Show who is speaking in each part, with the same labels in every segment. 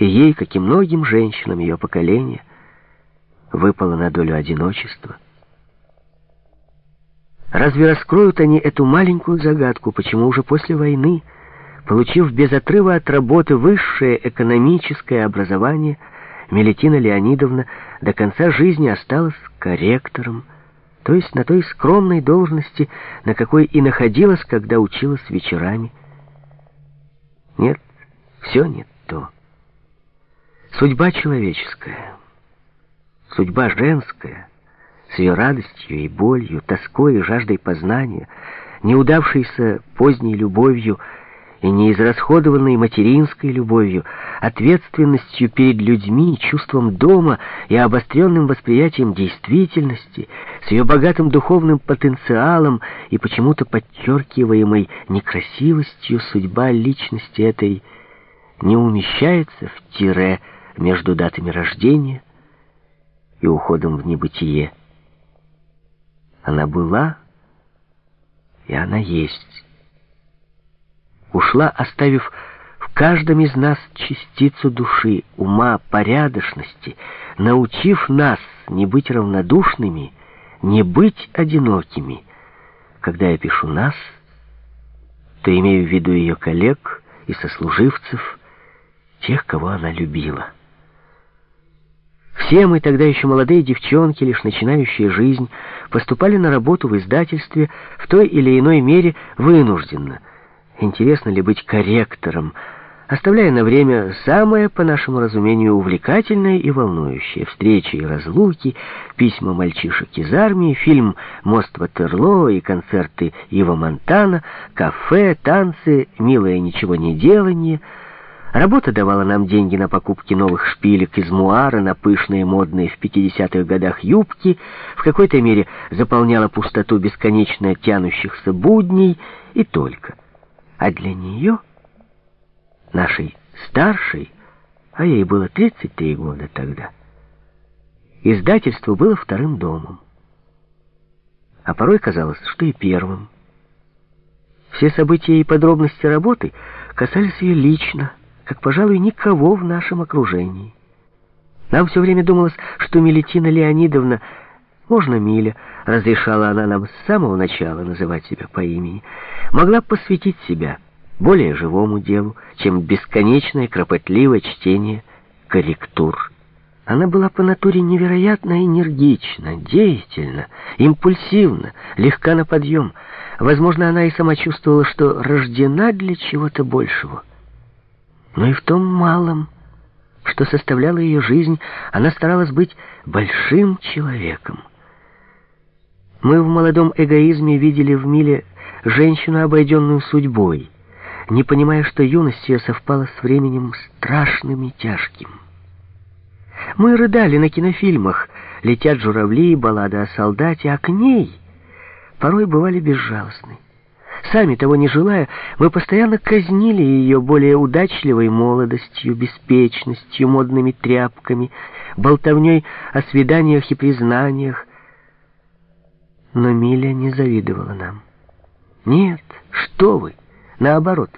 Speaker 1: И ей, как и многим женщинам ее поколения, выпало на долю одиночества. Разве раскроют они эту маленькую загадку, почему уже после войны, получив без отрыва от работы высшее экономическое образование, Мелетина Леонидовна до конца жизни осталась корректором, то есть на той скромной должности, на какой и находилась, когда училась вечерами. Нет, все не то. Судьба человеческая, судьба женская, с ее радостью и болью, тоской и жаждой познания, неудавшейся поздней любовью — и неизрасходованной материнской любовью, ответственностью перед людьми, чувством дома и обостренным восприятием действительности, с ее богатым духовным потенциалом и почему-то подчеркиваемой некрасивостью судьба личности этой не умещается в тире между датами рождения и уходом в небытие. Она была, и она есть ушла, оставив в каждом из нас частицу души, ума, порядочности, научив нас не быть равнодушными, не быть одинокими. Когда я пишу «нас», то имею в виду ее коллег и сослуживцев, тех, кого она любила. Все мы, тогда еще молодые девчонки, лишь начинающие жизнь, поступали на работу в издательстве в той или иной мере вынужденно — интересно ли быть корректором, оставляя на время самое, по нашему разумению, увлекательное и волнующее. Встречи и разлуки, письма мальчишек из армии, фильм «Мост Ватерлоо» и концерты Ива Монтана, кафе, танцы, милое ничего не делание. Работа давала нам деньги на покупки новых шпилек из муара, на пышные модные в 50-х годах юбки, в какой-то мере заполняла пустоту бесконечно тянущихся будней и только. А для нее, нашей старшей, а ей было 33 года тогда, издательство было вторым домом. А порой казалось, что и первым. Все события и подробности работы касались ее лично, как, пожалуй, никого в нашем окружении. Нам все время думалось, что Мелетина Леонидовна можно Миля, разрешала она нам с самого начала называть себя по имени, могла посвятить себя более живому делу, чем бесконечное кропотливое чтение корректур. Она была по натуре невероятно энергична, деятельна, импульсивна, легка на подъем. Возможно, она и сама чувствовала, что рождена для чего-то большего. Но и в том малом, что составляло ее жизнь, она старалась быть большим человеком. Мы в молодом эгоизме видели в Миле женщину, обойденную судьбой, не понимая, что юность ее совпала с временем страшным и тяжким. Мы рыдали на кинофильмах «Летят журавли», «Баллада о солдате», а к ней порой бывали безжалостны. Сами того не желая, мы постоянно казнили ее более удачливой молодостью, беспечностью, модными тряпками, болтовней о свиданиях и признаниях, но Миля не завидовала нам. Нет, что вы, наоборот,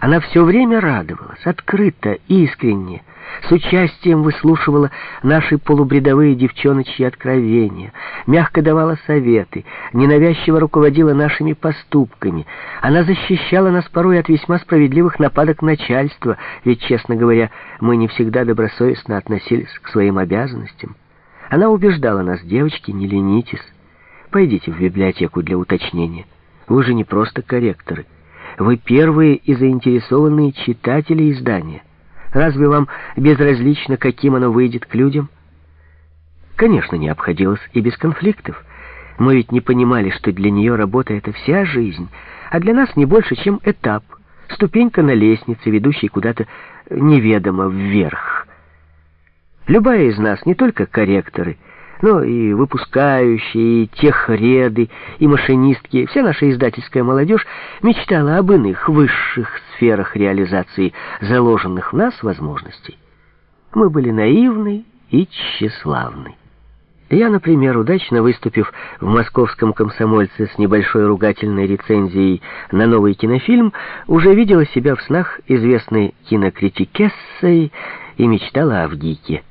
Speaker 1: она все время радовалась, открыто, искренне, с участием выслушивала наши полубредовые девчоночьи откровения, мягко давала советы, ненавязчиво руководила нашими поступками. Она защищала нас порой от весьма справедливых нападок начальства, ведь, честно говоря, мы не всегда добросовестно относились к своим обязанностям. Она убеждала нас, девочки, не ленитесь, Пойдите в библиотеку для уточнения. Вы же не просто корректоры. Вы первые и заинтересованные читатели издания. Разве вам безразлично, каким оно выйдет к людям? Конечно, не обходилось и без конфликтов. Мы ведь не понимали, что для нее работа — это вся жизнь, а для нас не больше, чем этап, ступенька на лестнице, ведущей куда-то неведомо вверх. Любая из нас, не только корректоры — но и выпускающие, и техреды, и машинистки, вся наша издательская молодежь мечтала об иных высших сферах реализации заложенных в нас возможностей. Мы были наивны и тщеславны. Я, например, удачно выступив в московском комсомольце с небольшой ругательной рецензией на новый кинофильм, уже видела себя в снах известной кинокритикессой и мечтала о Авдике.